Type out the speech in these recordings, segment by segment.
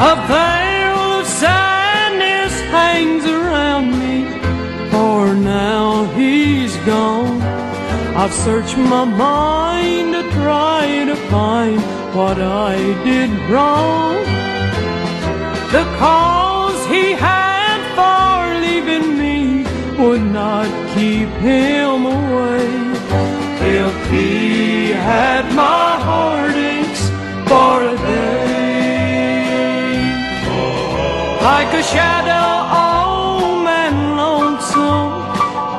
A veil of sadness hangs around me, for now he's gone. I've searched my mind to try to find what I did wrong. The cause he had for leaving me would not keep him away. If he had my heartaches like a shadow, oh, old man lonesome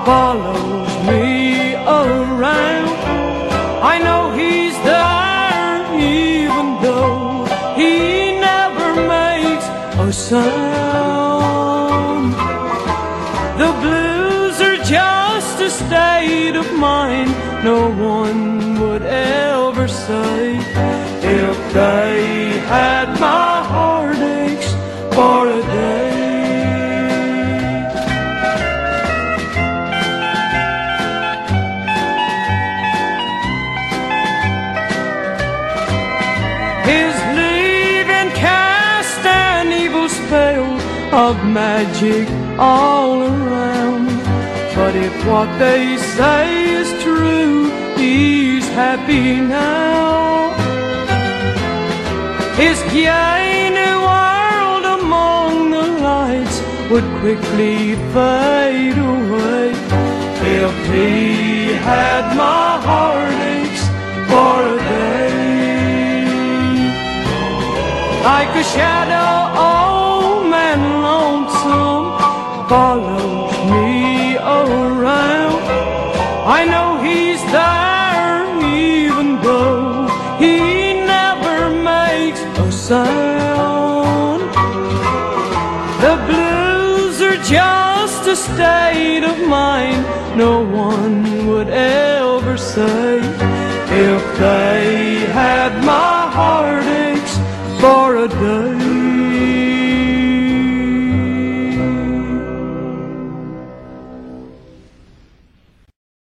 follows me around. I know he's there, even though he never makes a sound. The blues are just a state of mind no one would ever say His leaving cast an evil spell of magic all around. But if what they say is true, he's happy now. His gay new world among the lights would quickly fade away if he Like a shadow, old man lonesome follows me around. I know he's there, even though he never makes a sound. The blues are just a state of mind no one would ever say if they had